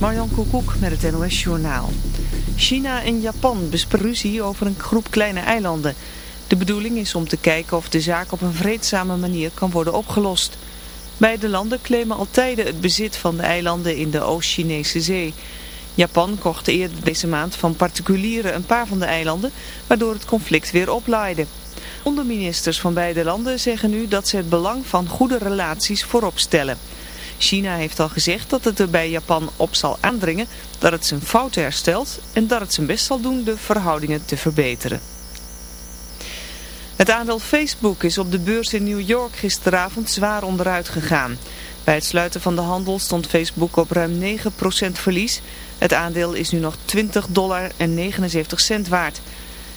Marjan Koekoek met het NOS Journaal. China en Japan bespreken over een groep kleine eilanden. De bedoeling is om te kijken of de zaak op een vreedzame manier kan worden opgelost. Beide landen claimen al tijden het bezit van de eilanden in de Oost-Chinese zee. Japan kocht eerder deze maand van particulieren een paar van de eilanden, waardoor het conflict weer oplaaide. Onderministers van beide landen zeggen nu dat ze het belang van goede relaties voorop stellen. China heeft al gezegd dat het er bij Japan op zal aandringen dat het zijn fouten herstelt en dat het zijn best zal doen de verhoudingen te verbeteren. Het aandeel Facebook is op de beurs in New York gisteravond zwaar onderuit gegaan. Bij het sluiten van de handel stond Facebook op ruim 9% verlies. Het aandeel is nu nog 20 dollar en 79 cent waard.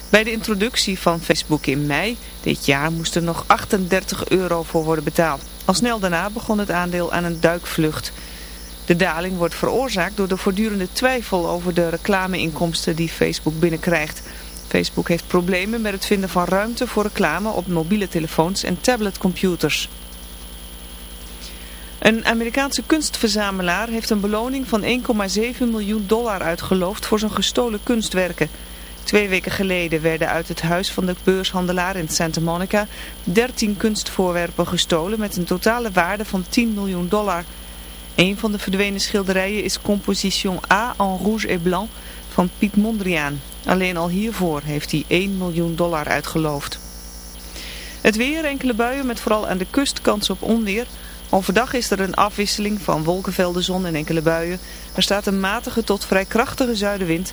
Bij de introductie van Facebook in mei dit jaar moest er nog 38 euro voor worden betaald. Al snel daarna begon het aandeel aan een duikvlucht. De daling wordt veroorzaakt door de voortdurende twijfel over de reclameinkomsten die Facebook binnenkrijgt. Facebook heeft problemen met het vinden van ruimte voor reclame op mobiele telefoons en tabletcomputers. Een Amerikaanse kunstverzamelaar heeft een beloning van 1,7 miljoen dollar uitgeloofd voor zijn gestolen kunstwerken. Twee weken geleden werden uit het huis van de beurshandelaar in Santa Monica 13 kunstvoorwerpen gestolen met een totale waarde van 10 miljoen dollar. Een van de verdwenen schilderijen is Composition A en Rouge et Blanc van Piet Mondriaan. Alleen al hiervoor heeft hij 1 miljoen dollar uitgeloofd. Het weer, enkele buien met vooral aan de kust kans op onweer. Overdag is er een afwisseling van wolkenvelden, zon en enkele buien. Er staat een matige tot vrij krachtige zuidenwind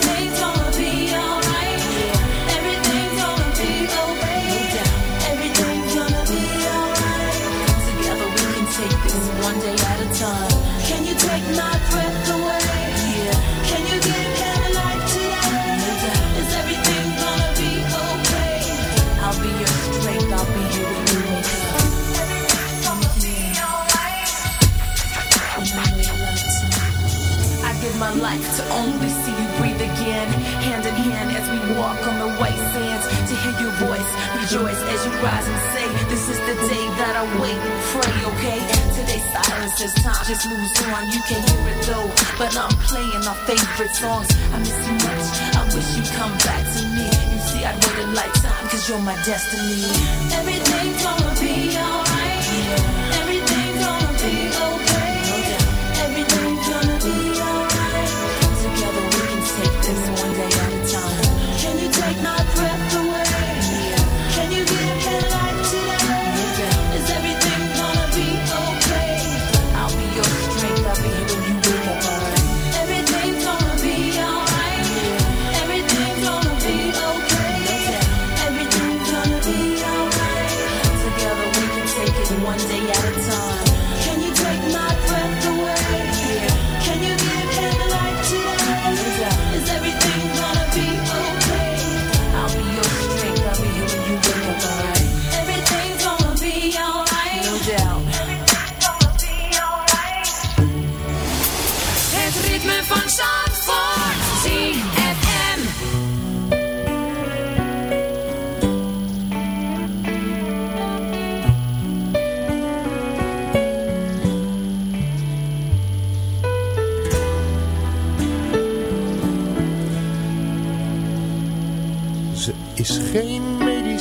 as we walk on the white sands. To hear your voice, rejoice as you rise and say, This is the day that I wait and pray, okay? Silence time just moves on. You can't hear it though, but I'm playing our favorite songs. I miss you much. I wish you'd come back to me. You see, I'd wait a lifetime, cause you're my destiny. Everything's gonna be alright.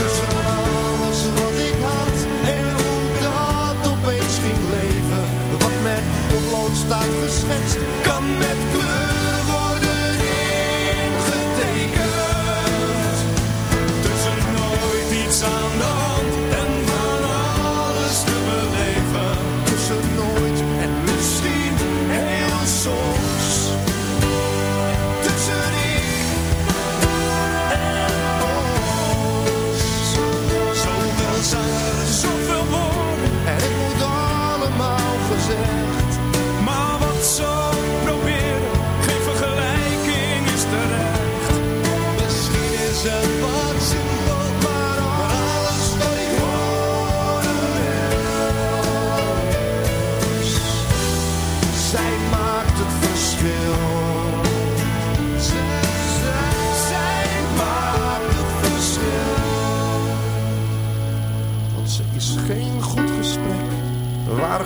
Dus alles wat ik had, en hoe dat opeens ging leven, wat men op loodstak geschetst kan met.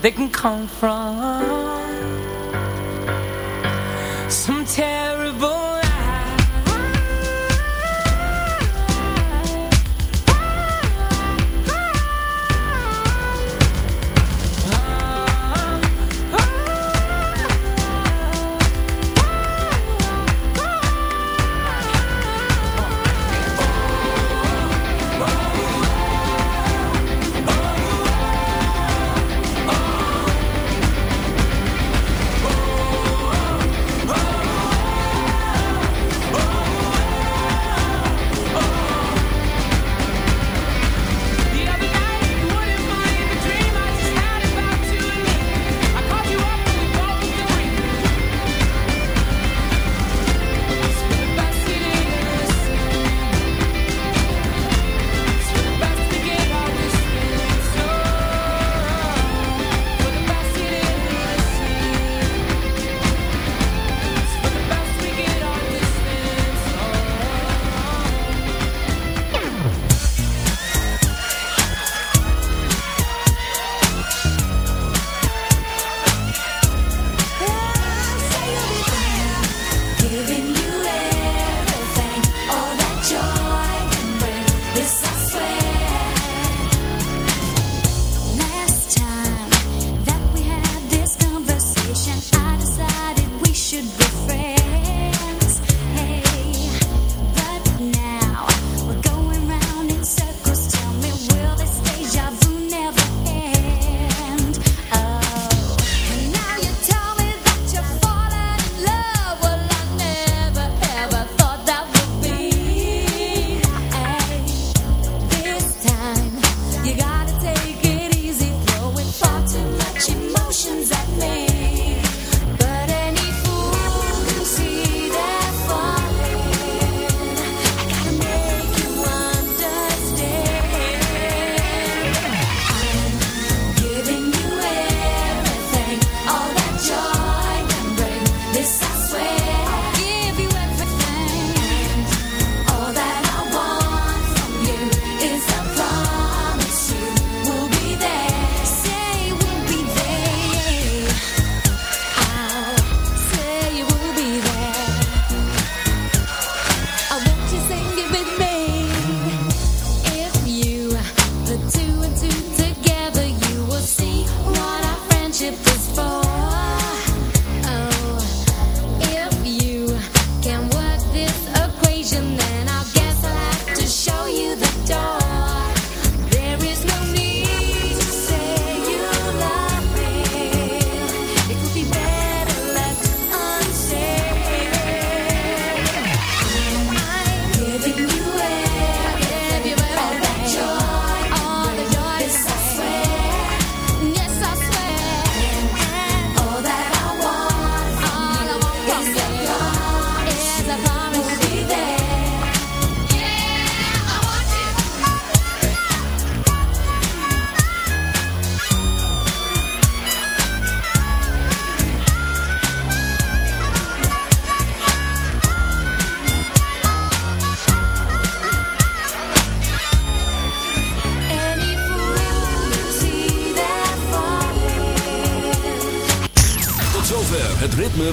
that can come from